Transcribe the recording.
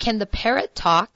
Can the parrot talk?